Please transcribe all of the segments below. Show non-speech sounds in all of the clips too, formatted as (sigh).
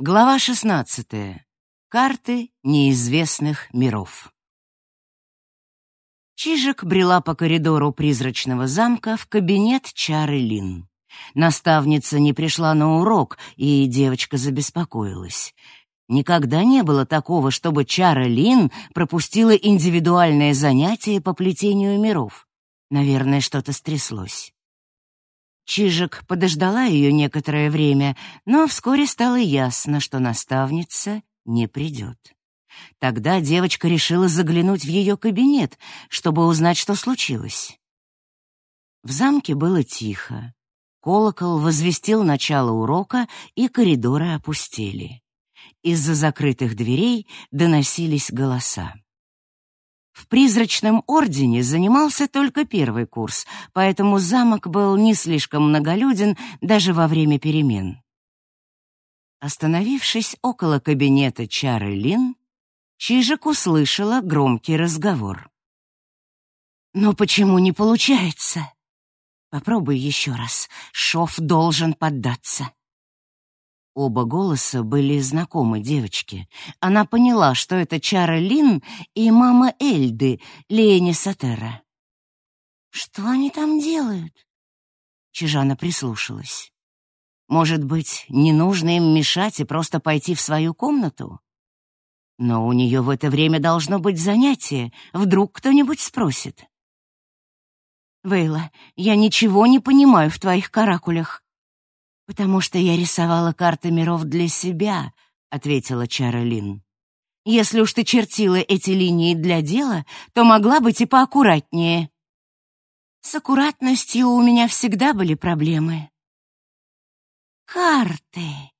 Глава 16. Карты неизвестных миров. Чижик брела по коридору призрачного замка в кабинет Чары Лин. Наставница не пришла на урок, и девочка забеспокоилась. Никогда не было такого, чтобы Чара Лин пропустила индивидуальное занятие по плетению миров. Наверное, что-то стряслось. Чижик подождала ее некоторое время, но вскоре стало ясно, что наставница не придет. Тогда девочка решила заглянуть в ее кабинет, чтобы узнать, что случилось. В замке было тихо. Колокол возвестил начало урока, и коридоры опустели. Из-за закрытых дверей доносились голоса. В призрачном ордене занимался только первый курс, поэтому замок был не слишком многолюден даже во время перемен. Остановившись около кабинета Чары Лин, Чижик услышала громкий разговор. «Но почему не получается?» «Попробуй еще раз. Шов должен поддаться». Оба голоса были знакомы девочке. Она поняла, что это Чара Лин и мама Эльды, Лени Сатера. «Что они там делают?» Чижана прислушалась. «Может быть, не нужно им мешать и просто пойти в свою комнату?» Но у нее в это время должно быть занятие. Вдруг кто-нибудь спросит. «Вейла, я ничего не понимаю в твоих каракулях», «Потому что я рисовала карты миров для себя», — ответила Чаролин. «Если уж ты чертила эти линии для дела, то могла быть и поаккуратнее». С аккуратностью у меня всегда были проблемы. «Карты!»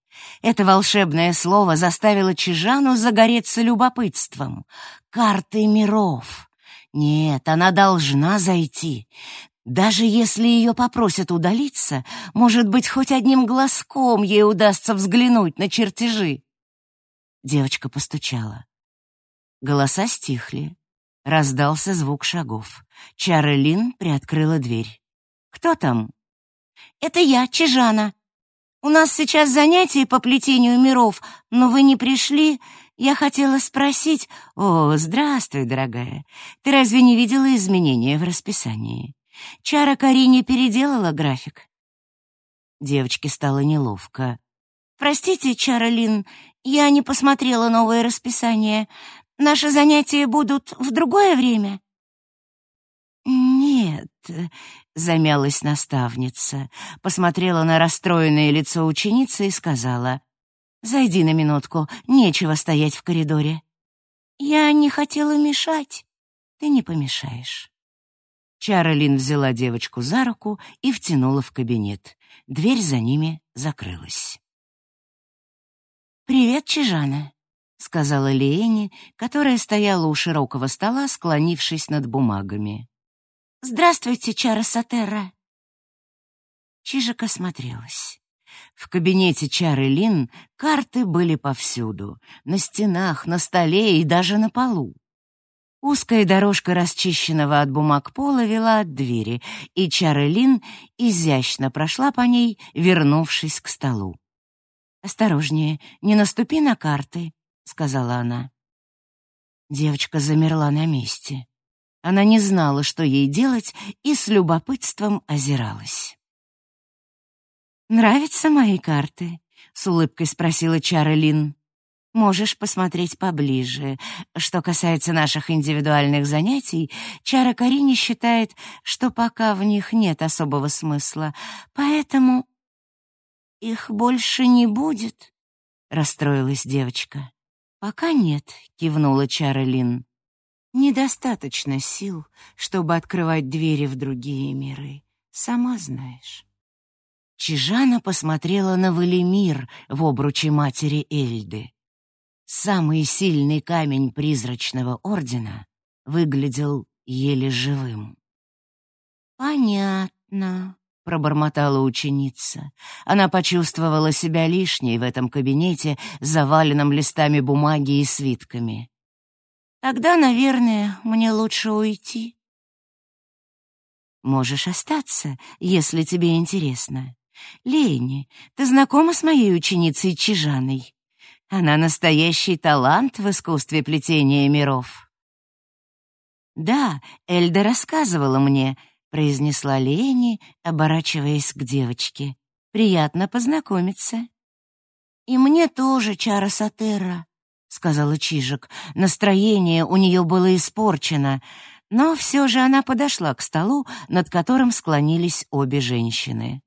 Это волшебное слово заставило Чижану загореться любопытством. «Карты миров!» Нет, она должна зайти. Даже если ее попросят удалиться, может быть, хоть одним глазком ей удастся взглянуть на чертежи. Девочка постучала. Голоса стихли. Раздался звук шагов. Чаролин приоткрыла дверь. «Кто там?» «Это я, Чижана. У нас сейчас занятие по плетению миров, но вы не пришли. Я хотела спросить...» «О, здравствуй, дорогая. Ты разве не видела изменения в расписании?» Чара Карине переделала график. Девочке стало неловко. «Простите, Чара Лин, я не посмотрела новое расписание. Наши занятия будут в другое время?» «Нет», — замялась наставница, посмотрела на расстроенное лицо ученицы и сказала, «Зайди на минутку, нечего стоять в коридоре». «Я не хотела мешать. Ты не помешаешь». Чаролин взяла девочку за руку и втянула в кабинет. Дверь за ними закрылась. «Привет, Чижана», — сказала Леэни, которая стояла у широкого стола, склонившись над бумагами. «Здравствуйте, Чара Сатерра». Чижик осмотрелась. В кабинете Чары Лин карты были повсюду, на стенах, на столе и даже на полу. Узкая дорожка расчищенного от бумаг пола вела от двери, и Чарелин изящно прошла по ней, вернувшись к столу. «Осторожнее, не наступи на карты», — сказала она. Девочка замерла на месте. Она не знала, что ей делать, и с любопытством озиралась. «Нравятся мои карты?» — с улыбкой спросила Чаролин. Можешь посмотреть поближе. Что касается наших индивидуальных занятий, Чара Карини считает, что пока в них нет особого смысла, поэтому их больше не будет, расстроилась девочка. Пока нет, кивнула Чара Лин. Недостаточно сил, чтобы открывать двери в другие миры, сама знаешь. Чижана посмотрела на Валимир в обруче матери Эльды. Самый сильный камень призрачного ордена выглядел еле живым. «Понятно», — пробормотала ученица. Она почувствовала себя лишней в этом кабинете, заваленном листами бумаги и свитками. «Тогда, наверное, мне лучше уйти». «Можешь остаться, если тебе интересно. Лени, ты знакома с моей ученицей Чижаной?» Она настоящий талант в искусстве плетения миров. «Да, Эльда рассказывала мне», — произнесла Лени, оборачиваясь к девочке. «Приятно познакомиться». «И мне тоже, Чара Сатерра», — сказала Чижик. Настроение у нее было испорчено, но все же она подошла к столу, над которым склонились обе женщины.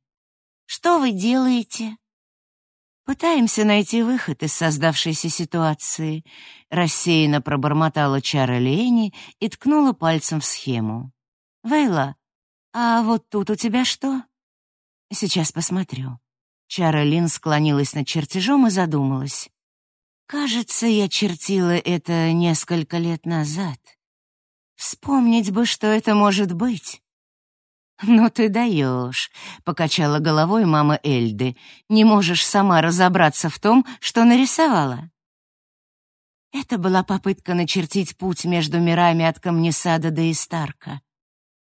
«Что вы делаете?» «Пытаемся найти выход из создавшейся ситуации», — рассеянно пробормотала Чара Лени и ткнула пальцем в схему. «Вейла, а вот тут у тебя что?» «Сейчас посмотрю». Чара Лин склонилась над чертежом и задумалась. «Кажется, я чертила это несколько лет назад. Вспомнить бы, что это может быть». «Ну ты даешь», — покачала головой мама Эльды. «Не можешь сама разобраться в том, что нарисовала». Это была попытка начертить путь между мирами от Камнесада до Истарка.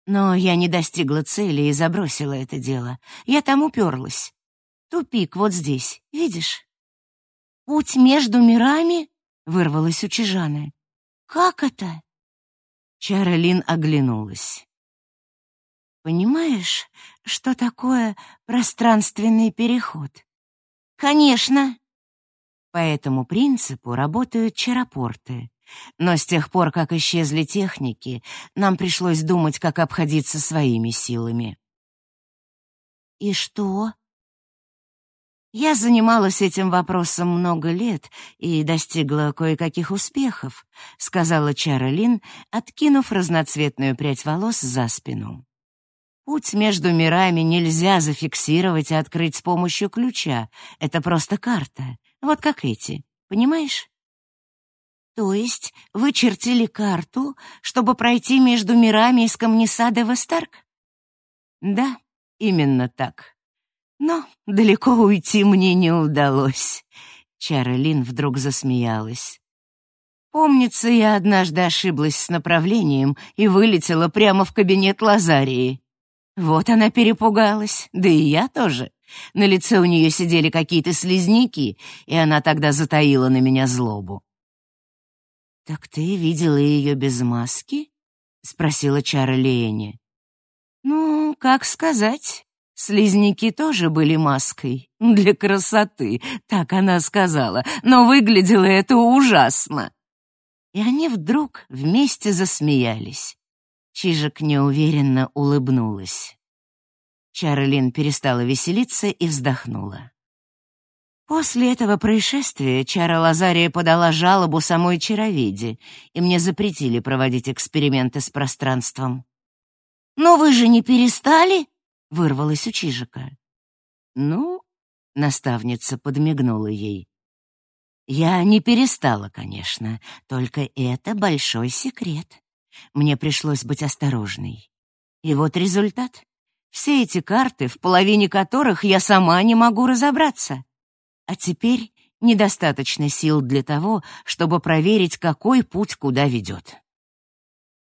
Но я не достигла цели и забросила это дело. Я там уперлась. Тупик вот здесь, видишь? «Путь между мирами?» — вырвалась у Чижаны. «Как это?» Чаролин оглянулась. Понимаешь, что такое пространственный переход? Конечно. По этому принципу работают чаропорты. Но с тех пор, как исчезли техники, нам пришлось думать, как обходиться своими силами. И что? Я занималась этим вопросом много лет и достигла кое-каких успехов, сказала Чаролин, откинув разноцветную прядь волос за спину. Путь между мирами нельзя зафиксировать и открыть с помощью ключа. Это просто карта. Вот как эти. Понимаешь? То есть вы чертили карту, чтобы пройти между мирами из Камнесада в Эстарк? Да, именно так. Но далеко уйти мне не удалось. Чаролин вдруг засмеялась. Помнится, я однажды ошиблась с направлением и вылетела прямо в кабинет Лазарии. Вот она перепугалась, да и я тоже. На лице у нее сидели какие-то слизняки, и она тогда затаила на меня злобу. «Так ты видела ее без маски?» — спросила Чара Леэни. «Ну, как сказать. Слизняки тоже были маской. Для красоты, так она сказала, но выглядело это ужасно». И они вдруг вместе засмеялись. Чижик неуверенно улыбнулась. Чарлин перестала веселиться и вздохнула. После этого происшествия Чара Лазария подала жалобу самой Чароведе, и мне запретили проводить эксперименты с пространством. «Но вы же не перестали?» — вырвалось у Чижика. «Ну...» — наставница подмигнула ей. «Я не перестала, конечно, только это большой секрет. Мне пришлось быть осторожной. И вот результат. Все эти карты, в половине которых я сама не могу разобраться. А теперь недостаточно сил для того, чтобы проверить, какой путь куда ведет.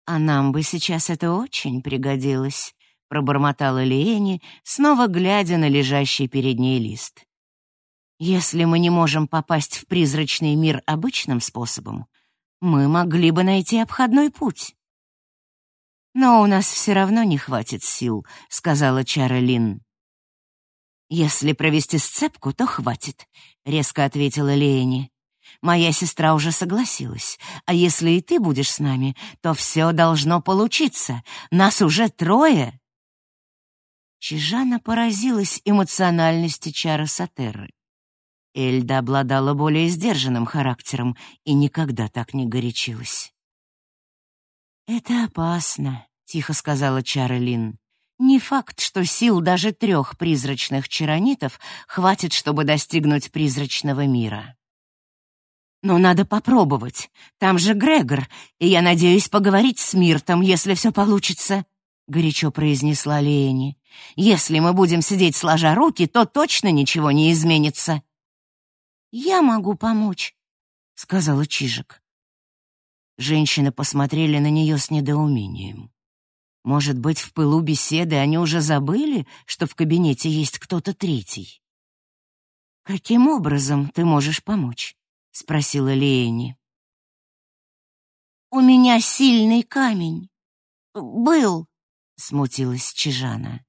«А нам бы сейчас это очень пригодилось», — пробормотала Лиэни, снова глядя на лежащий перед ней лист. «Если мы не можем попасть в призрачный мир обычным способом, мы могли бы найти обходной путь. «Но у нас все равно не хватит сил», — сказала Чара Лин. «Если провести сцепку, то хватит», — резко ответила Леони. «Моя сестра уже согласилась, а если и ты будешь с нами, то все должно получиться. Нас уже трое». Чижана поразилась эмоциональности Чара Сатерры. Эльда обладала более сдержанным характером и никогда так не горячилась. «Это опасно», — тихо сказала Чарлин. «Не факт, что сил даже трех призрачных чаронитов хватит, чтобы достигнуть призрачного мира». «Но надо попробовать. Там же Грегор, и я надеюсь поговорить с Миртом, если все получится», — горячо произнесла Леони. «Если мы будем сидеть сложа руки, то точно ничего не изменится». «Я могу помочь», — сказала Чижик. Женщины посмотрели на нее с недоумением. Может быть, в пылу беседы они уже забыли, что в кабинете есть кто-то третий? «Каким образом ты можешь помочь?» — спросила Леени. «У меня сильный камень. Был», — смутилась Чижана.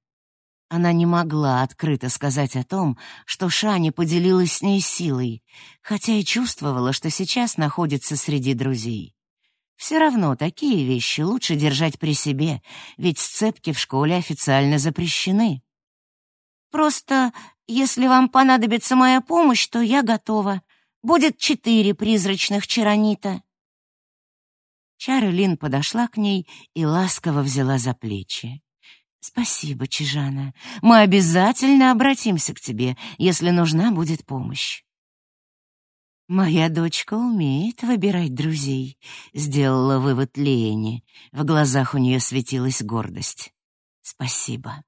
Она не могла открыто сказать о том, что Шани поделилась с ней силой, хотя и чувствовала, что сейчас находится среди друзей. Все равно такие вещи лучше держать при себе, ведь сцепки в школе официально запрещены. «Просто, если вам понадобится моя помощь, то я готова. Будет четыре призрачных чаронита». Чарлин подошла к ней и ласково взяла за плечи. «Спасибо, Чижана. Мы обязательно обратимся к тебе, если нужна будет помощь». «Моя дочка умеет выбирать друзей», — сделала вывод Лени. В глазах у нее светилась гордость. «Спасибо».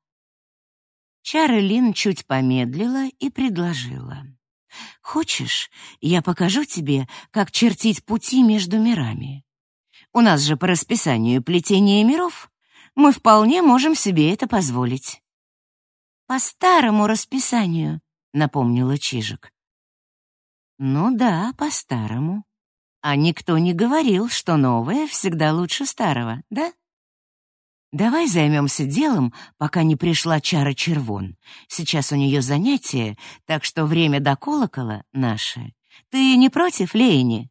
Чарлин чуть помедлила и предложила. «Хочешь, я покажу тебе, как чертить пути между мирами? У нас же по расписанию плетение миров мы вполне можем себе это позволить». «По старому расписанию», — напомнила Чижик. «Ну да, по-старому. А никто не говорил, что новое всегда лучше старого, да?» «Давай займемся делом, пока не пришла Чара Червон. Сейчас у нее занятие, так что время до колокола наше. Ты не против, Лейни?»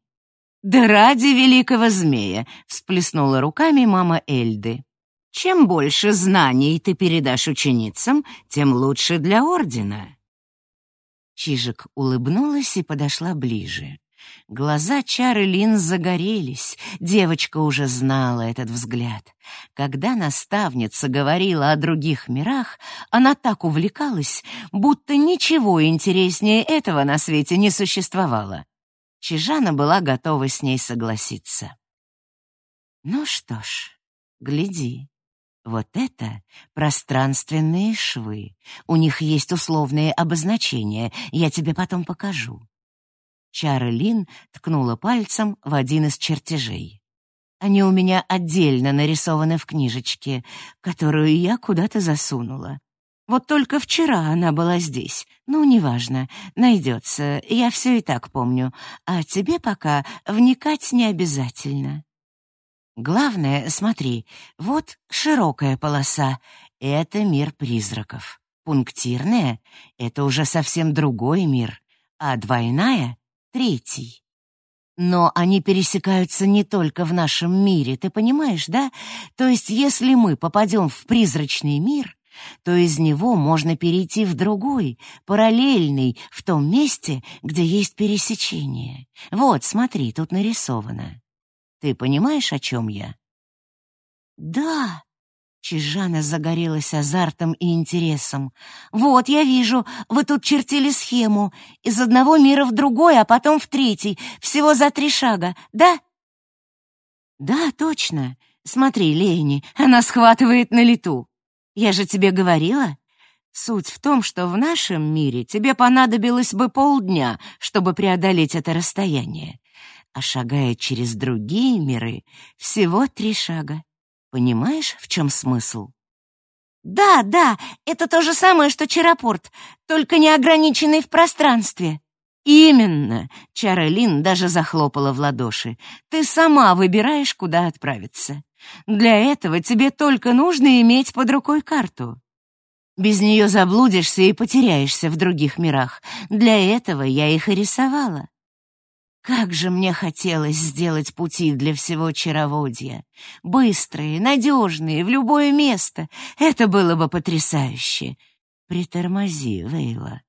«Да ради великого змея!» — всплеснула руками мама Эльды. Чем больше знаний ты передашь ученицам, тем лучше для ордена. Чижик улыбнулась и подошла ближе. Глаза Чары Лин загорелись, девочка уже знала этот взгляд. Когда наставница говорила о других мирах, она так увлекалась, будто ничего интереснее этого на свете не существовало. Чижана была готова с ней согласиться. «Ну что ж, гляди, вот это пространственные швы. У них есть условные обозначения, я тебе потом покажу. Чарлин ткнула пальцем в один из чертежей. Они у меня отдельно нарисованы в книжечке, которую я куда-то засунула. Вот только вчера она была здесь. Ну, неважно, найдется, я все и так помню. А тебе пока вникать не обязательно. Главное, смотри, вот широкая полоса — это мир призраков. Пунктирная — это уже совсем другой мир, а двойная — третий. Но они пересекаются не только в нашем мире, ты понимаешь, да? То есть если мы попадем в призрачный мир, то из него можно перейти в другой, параллельный, в том месте, где есть пересечение. Вот, смотри, тут нарисовано. Ты понимаешь, о чем я?» «Да!» Чижана загорелась азартом и интересом. «Вот, я вижу, вы тут чертили схему. Из одного мира в другой, а потом в третий. Всего за три шага, да?» «Да, точно. Смотри, Лени, она схватывает на лету. Я же тебе говорила. Суть в том, что в нашем мире тебе понадобилось бы полдня, чтобы преодолеть это расстояние а шагая через другие миры, всего три шага. Понимаешь, в чем смысл? Да, да, это то же самое, что Чарапорт, только не ограниченный в пространстве. Именно, Чаролин даже захлопала в ладоши. Ты сама выбираешь, куда отправиться. Для этого тебе только нужно иметь под рукой карту. Без нее заблудишься и потеряешься в других мирах. Для этого я их и рисовала. Как же мне хотелось сделать пути для всего Чароводья. Быстрые, надежные, в любое место. Это было бы потрясающе. Притормози, Вейла.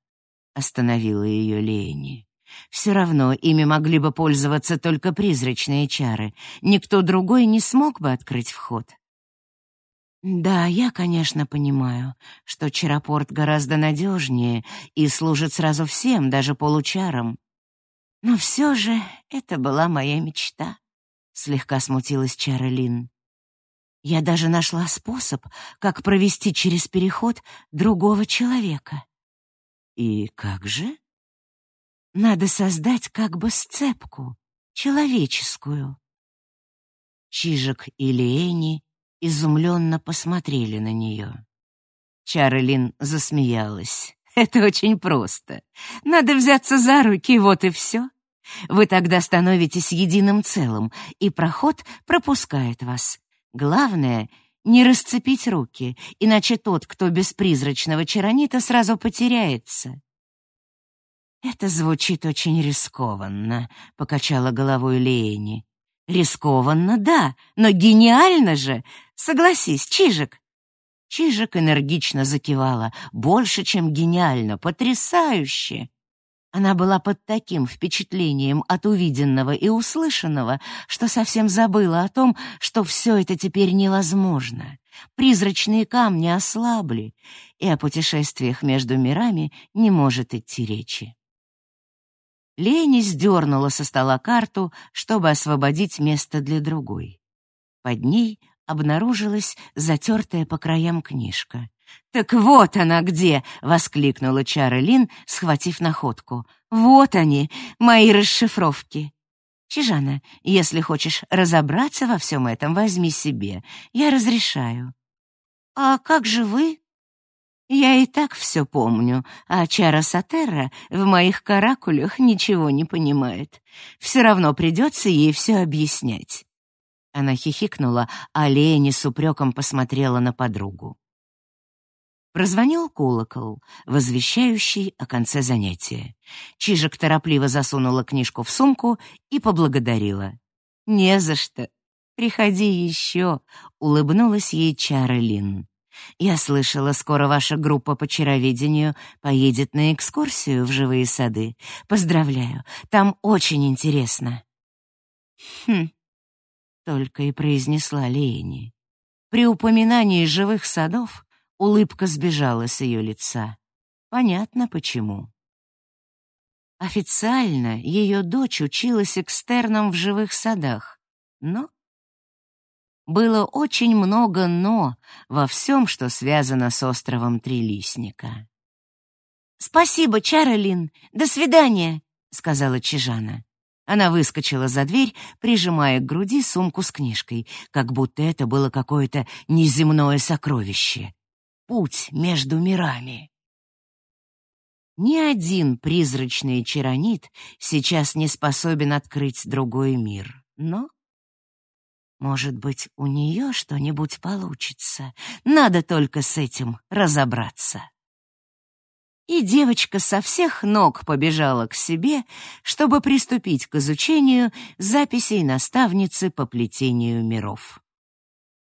Остановила ее Лени. Все равно ими могли бы пользоваться только призрачные чары. Никто другой не смог бы открыть вход. Да, я, конечно, понимаю, что чаропорт гораздо надежнее и служит сразу всем, даже получарам. Но все же это была моя мечта, слегка смутилась Чарлин. Я даже нашла способ, как провести через переход другого человека. И как же? Надо создать как бы сцепку, человеческую. Чижик и Лени изумленно посмотрели на нее. Чарлин засмеялась. (laughs) Это очень просто. Надо взяться за руки, вот и все. Вы тогда становитесь единым целым, и проход пропускает вас. Главное — не расцепить руки, иначе тот, кто без призрачного чаронита, сразу потеряется. «Это звучит очень рискованно», — покачала головой Леени. «Рискованно, да, но гениально же! Согласись, Чижик!» Чижик энергично закивала. «Больше, чем гениально, потрясающе!» Она была под таким впечатлением от увиденного и услышанного, что совсем забыла о том, что все это теперь невозможно. Призрачные камни ослабли, и о путешествиях между мирами не может идти речи. Лени сдернула со стола карту, чтобы освободить место для другой. Под ней обнаружилась затертая по краям книжка. «Так вот она где!» — воскликнула Чара Лин, схватив находку. «Вот они, мои расшифровки!» «Чижана, если хочешь разобраться во всем этом, возьми себе. Я разрешаю». «А как же вы?» «Я и так все помню, а Чара Сатерра в моих каракулях ничего не понимает. Все равно придется ей все объяснять». Она хихикнула, а Лени с упреком посмотрела на подругу. Прозвонил колокол, возвещающий о конце занятия. Чижик торопливо засунула книжку в сумку и поблагодарила. «Не за что. Приходи еще», — улыбнулась ей Чара Лин. «Я слышала, скоро ваша группа по чароведению поедет на экскурсию в живые сады. Поздравляю, там очень интересно». «Хм», — только и произнесла Лени. При упоминании живых садов Улыбка сбежала с ее лица. Понятно почему. Официально ее дочь училась экстерном в живых садах, но было очень много «но» во всем, что связано с островом Трилистника. «Спасибо, Чаролин. До свидания», — сказала Чижана. Она выскочила за дверь, прижимая к груди сумку с книжкой, как будто это было какое-то неземное сокровище путь между мирами. Ни один призрачный чаронит сейчас не способен открыть другой мир, но... Может быть, у нее что-нибудь получится. Надо только с этим разобраться. И девочка со всех ног побежала к себе, чтобы приступить к изучению записей наставницы по плетению миров.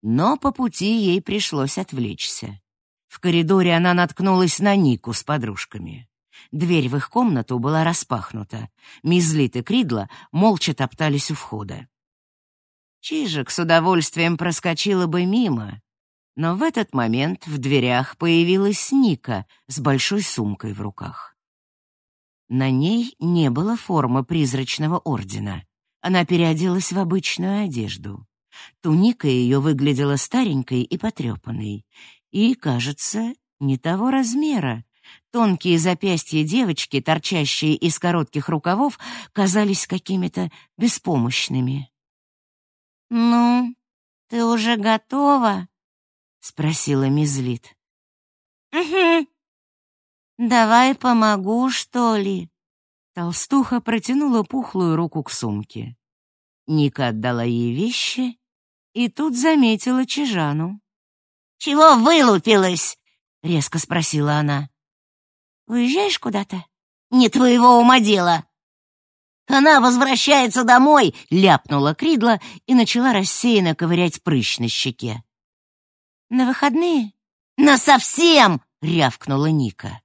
Но по пути ей пришлось отвлечься. В коридоре она наткнулась на Нику с подружками. Дверь в их комнату была распахнута. Мизлит и Кридла молча топтались у входа. Чижик с удовольствием проскочила бы мимо, но в этот момент в дверях появилась Ника с большой сумкой в руках. На ней не было формы призрачного ордена. Она переоделась в обычную одежду. Туника ее выглядела старенькой и потрепанной, и, кажется, не того размера. Тонкие запястья девочки, торчащие из коротких рукавов, казались какими-то беспомощными. «Ну, ты уже готова?» — спросила Мизлит. «Угу. Давай помогу, что ли?» Толстуха протянула пухлую руку к сумке. Ника отдала ей вещи и тут заметила Чижану. «Чего вылупилась?» — резко спросила она. «Уезжаешь куда-то?» «Не твоего ума дело!» «Она возвращается домой!» — ляпнула Кридла и начала рассеянно ковырять прыщ на щеке. «На выходные?» «На совсем!» — рявкнула Ника.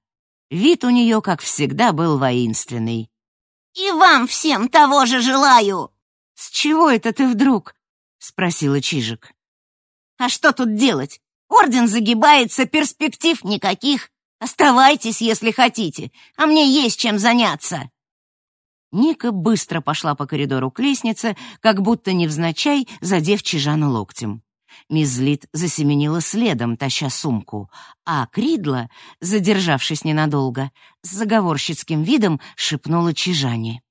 Вид у нее, как всегда, был воинственный. «И вам всем того же желаю!» «С чего это ты вдруг?» — спросила Чижик. «А что тут делать? Орден загибается, перспектив никаких. Оставайтесь, если хотите, а мне есть чем заняться». Ника быстро пошла по коридору к лестнице, как будто невзначай, задев Чижану локтем. Мизлит засеменила следом, таща сумку, а Кридла, задержавшись ненадолго, с заговорщицким видом шепнула Чижане.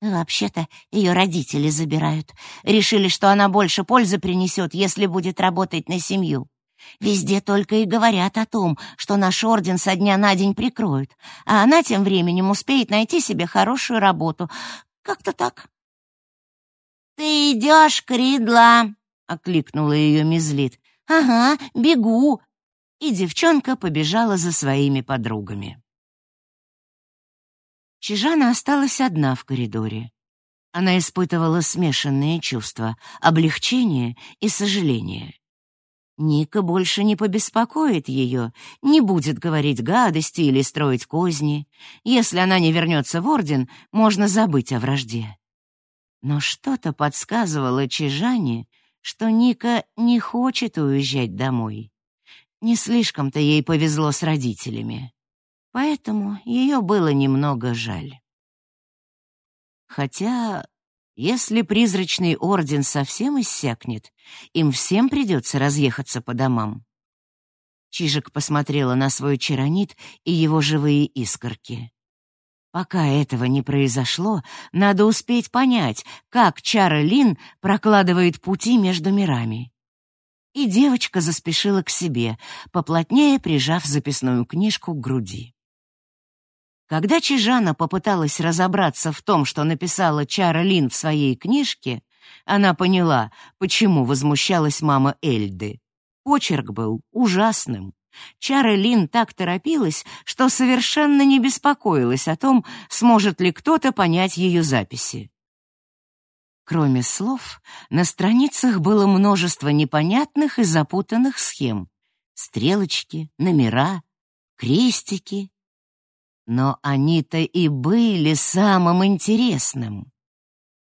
«Вообще-то ее родители забирают. Решили, что она больше пользы принесет, если будет работать на семью. Везде только и говорят о том, что наш орден со дня на день прикроют, а она тем временем успеет найти себе хорошую работу. Как-то так. «Ты идешь, Кридла!» — окликнула ее Мизлит. «Ага, бегу!» И девчонка побежала за своими подругами. Чижана осталась одна в коридоре. Она испытывала смешанные чувства — облегчение и сожаление. Ника больше не побеспокоит ее, не будет говорить гадости или строить козни. Если она не вернется в Орден, можно забыть о вражде. Но что-то подсказывало Чижане, что Ника не хочет уезжать домой. Не слишком-то ей повезло с родителями. Поэтому ее было немного жаль. Хотя если призрачный орден совсем иссякнет, им всем придется разъехаться по домам. Чижик посмотрела на свой чаранит и его живые искорки. Пока этого не произошло, надо успеть понять, как Чара Лин прокладывает пути между мирами. И девочка заспешила к себе, поплотнее прижав записную книжку к груди. Когда Чижана попыталась разобраться в том, что написала Чара Лин в своей книжке, она поняла, почему возмущалась мама Эльды. Почерк был ужасным. Чара Лин так торопилась, что совершенно не беспокоилась о том, сможет ли кто-то понять ее записи. Кроме слов, на страницах было множество непонятных и запутанных схем. Стрелочки, номера, крестики но они-то и были самым интересным.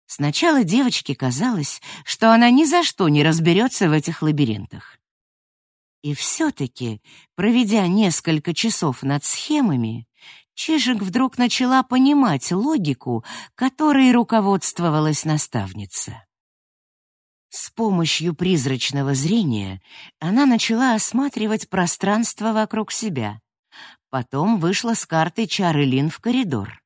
Сначала девочке казалось, что она ни за что не разберется в этих лабиринтах. И все-таки, проведя несколько часов над схемами, Чижик вдруг начала понимать логику, которой руководствовалась наставница. С помощью призрачного зрения она начала осматривать пространство вокруг себя, Потом вышла с картой Чары Лин в коридор.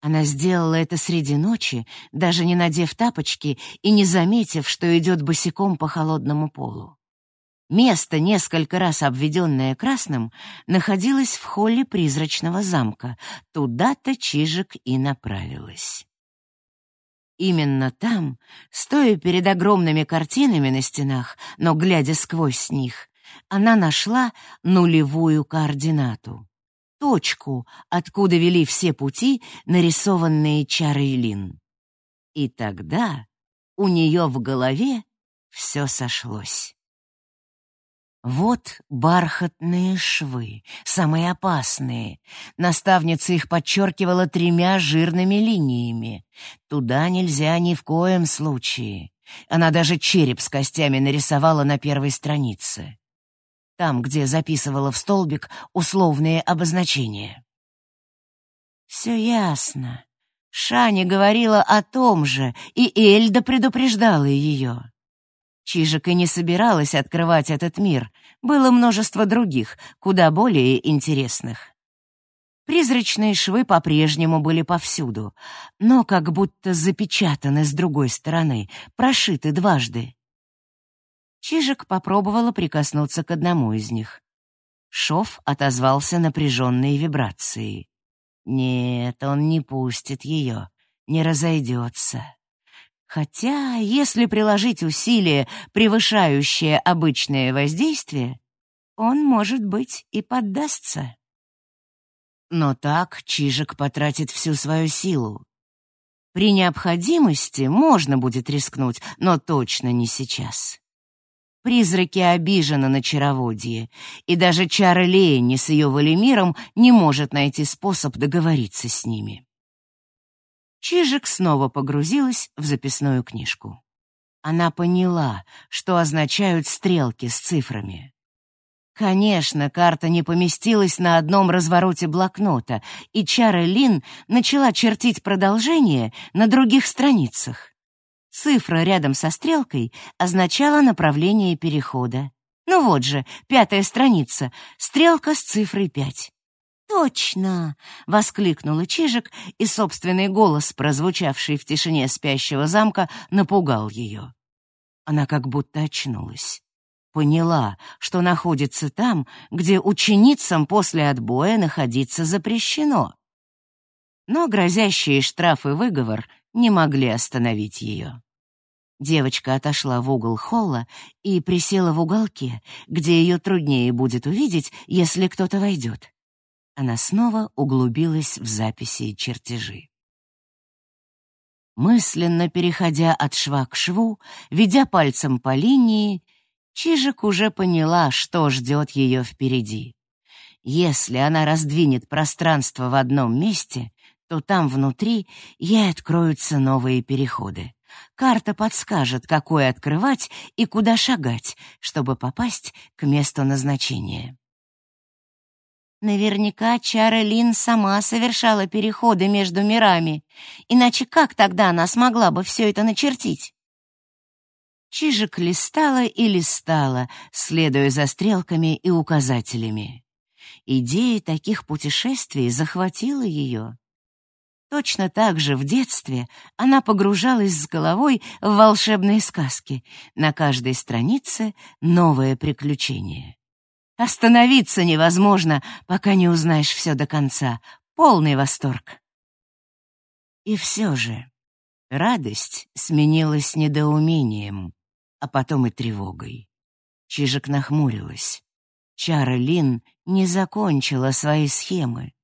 Она сделала это среди ночи, даже не надев тапочки и не заметив, что идет босиком по холодному полу. Место, несколько раз обведенное красным, находилось в холле призрачного замка. Туда-то Чижик и направилась. Именно там, стоя перед огромными картинами на стенах, но глядя сквозь них, она нашла нулевую координату. Точку, откуда вели все пути, нарисованные чарой Лин. И тогда у нее в голове все сошлось. Вот бархатные швы, самые опасные. Наставница их подчеркивала тремя жирными линиями. Туда нельзя ни в коем случае. Она даже череп с костями нарисовала на первой странице там, где записывала в столбик условные обозначения. Все ясно. Шани говорила о том же, и Эльда предупреждала ее. Чижик и не собиралась открывать этот мир. Было множество других, куда более интересных. Призрачные швы по-прежнему были повсюду, но как будто запечатаны с другой стороны, прошиты дважды. Чижик попробовала прикоснуться к одному из них. Шов отозвался напряженной вибрацией. Нет, он не пустит ее, не разойдется. Хотя, если приложить усилие, превышающее обычное воздействие, он, может быть, и поддастся. Но так Чижик потратит всю свою силу. При необходимости можно будет рискнуть, но точно не сейчас. Призраки обижены на чароводье, и даже Чара Леяни с ее Валимиром не может найти способ договориться с ними. Чижик снова погрузилась в записную книжку. Она поняла, что означают стрелки с цифрами. Конечно, карта не поместилась на одном развороте блокнота, и Чара Лин начала чертить продолжение на других страницах. Цифра рядом со стрелкой означала направление перехода. Ну вот же, пятая страница, стрелка с цифрой пять. «Точно!» — воскликнула Чижик, и собственный голос, прозвучавший в тишине спящего замка, напугал ее. Она как будто очнулась. Поняла, что находится там, где ученицам после отбоя находиться запрещено. Но грозящие штраф и выговор не могли остановить ее. Девочка отошла в угол холла и присела в уголке, где ее труднее будет увидеть, если кто-то войдет. Она снова углубилась в записи и чертежи. Мысленно переходя от шва к шву, ведя пальцем по линии, Чижик уже поняла, что ждет ее впереди. Если она раздвинет пространство в одном месте, то там внутри ей откроются новые переходы. Карта подскажет, какой открывать и куда шагать, чтобы попасть к месту назначения. Наверняка Чара Лин сама совершала переходы между мирами, иначе как тогда она смогла бы все это начертить? Чижик листала и листала, следуя за стрелками и указателями. Идея таких путешествий захватила ее. Точно так же в детстве она погружалась с головой в волшебные сказки. На каждой странице новое приключение. Остановиться невозможно, пока не узнаешь все до конца. Полный восторг. И все же радость сменилась недоумением, а потом и тревогой. Чижик нахмурилась. Чара Лин не закончила свои схемы.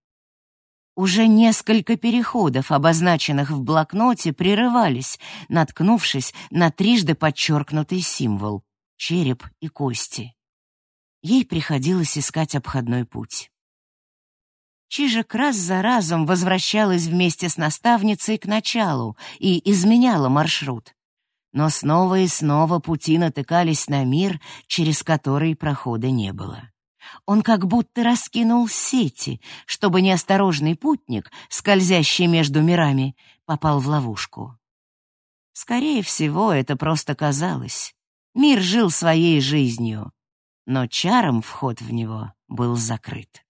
Уже несколько переходов, обозначенных в блокноте, прерывались, наткнувшись на трижды подчеркнутый символ — череп и кости ей приходилось искать обходной путь. Чижик раз за разом возвращалась вместе с наставницей к началу и изменяла маршрут. Но снова и снова пути натыкались на мир, через который прохода не было. Он как будто раскинул сети, чтобы неосторожный путник, скользящий между мирами, попал в ловушку. Скорее всего, это просто казалось. Мир жил своей жизнью, но чаром вход в него был закрыт.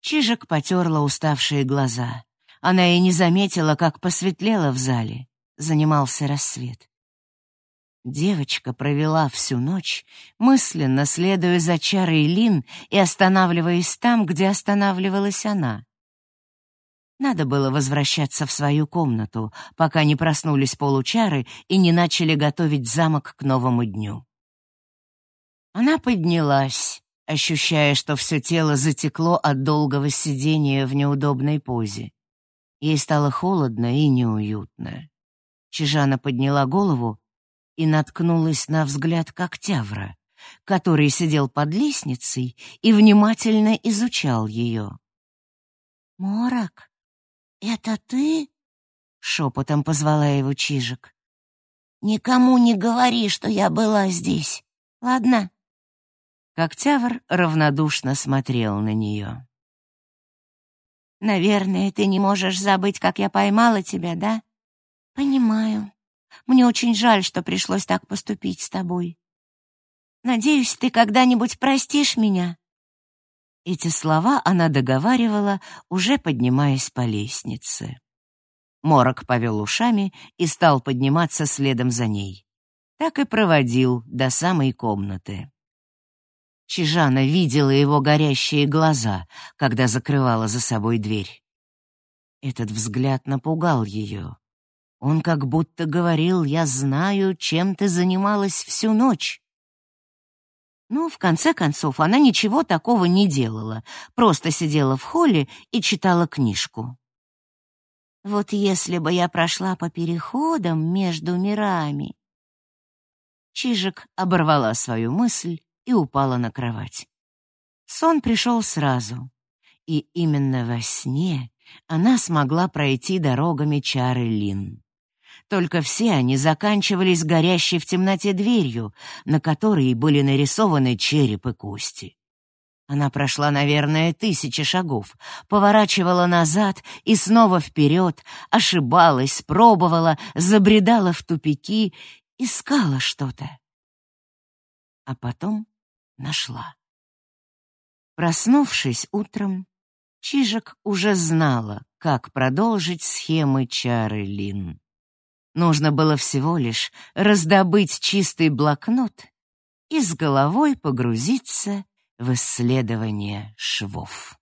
Чижик потерла уставшие глаза. Она и не заметила, как посветлело в зале. Занимался рассвет. Девочка провела всю ночь, мысленно следуя за чарой Лин и останавливаясь там, где останавливалась она. Надо было возвращаться в свою комнату, пока не проснулись получары и не начали готовить замок к новому дню. Она поднялась, ощущая, что все тело затекло от долгого сидения в неудобной позе. Ей стало холодно и неуютно. Чижана подняла голову и наткнулась на взгляд Коктявра, который сидел под лестницей и внимательно изучал ее. «Морок, это ты?» — шепотом позвала его Чижик. «Никому не говори, что я была здесь, ладно?» Коктявр равнодушно смотрел на нее. «Наверное, ты не можешь забыть, как я поймала тебя, да?» «Понимаю. Мне очень жаль, что пришлось так поступить с тобой. Надеюсь, ты когда-нибудь простишь меня?» Эти слова она договаривала, уже поднимаясь по лестнице. Морок повел ушами и стал подниматься следом за ней. Так и проводил до самой комнаты. Чижана видела его горящие глаза, когда закрывала за собой дверь. Этот взгляд напугал ее. Он как будто говорил «Я знаю, чем ты занималась всю ночь». Ну, в конце концов, она ничего такого не делала, просто сидела в холле и читала книжку. «Вот если бы я прошла по переходам между мирами...» Чижик оборвала свою мысль и упала на кровать. Сон пришел сразу, и именно во сне она смогла пройти дорогами чары Лин. Только все они заканчивались горящей в темноте дверью, на которой были нарисованы череп и кости. Она прошла, наверное, тысячи шагов, поворачивала назад и снова вперед, ошибалась, пробовала, забредала в тупики, искала что-то. А потом нашла. Проснувшись утром, Чижик уже знала, как продолжить схемы чары Лин. Нужно было всего лишь раздобыть чистый блокнот и с головой погрузиться в исследование швов.